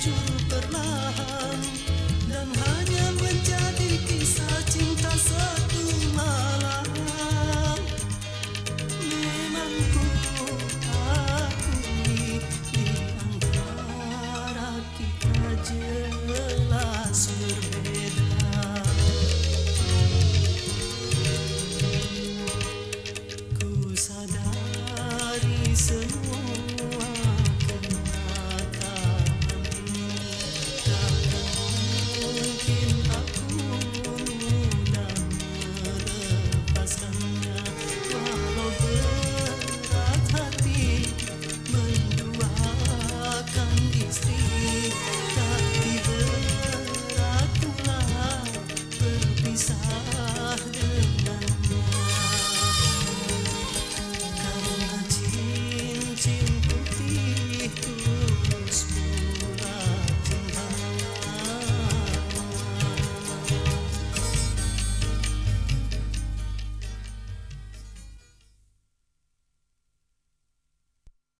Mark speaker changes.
Speaker 1: to